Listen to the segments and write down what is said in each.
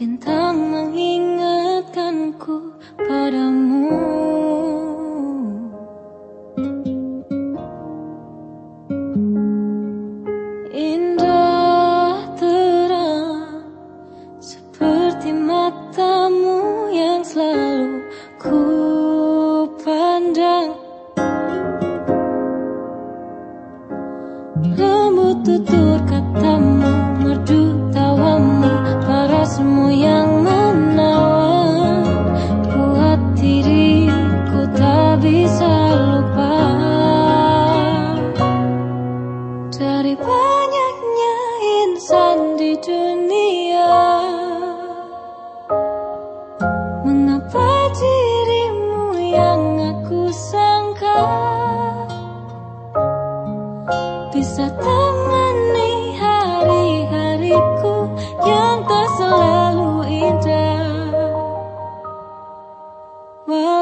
Bintang mengingatkanku padamu. yang selalu ku pandang. Lembut tutur katamu, merdu tawamu Parasmu yang menawan. Buat diriku tak bisa lupa. Dari banyaknya insan di dunia Whoa.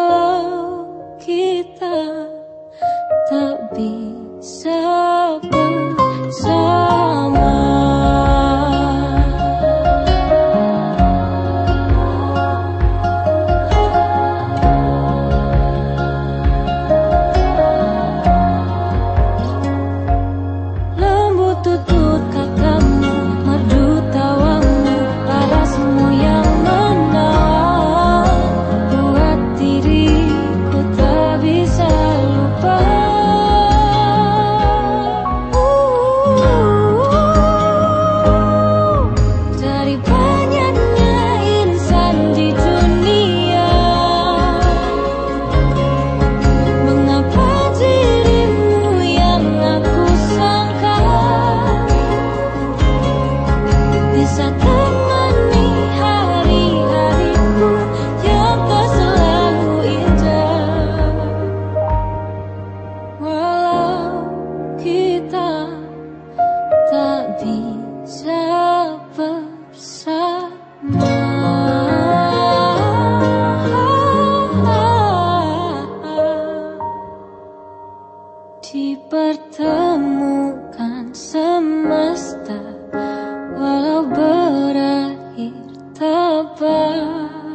Pertemukan semesta walau berakhir tak bahagia.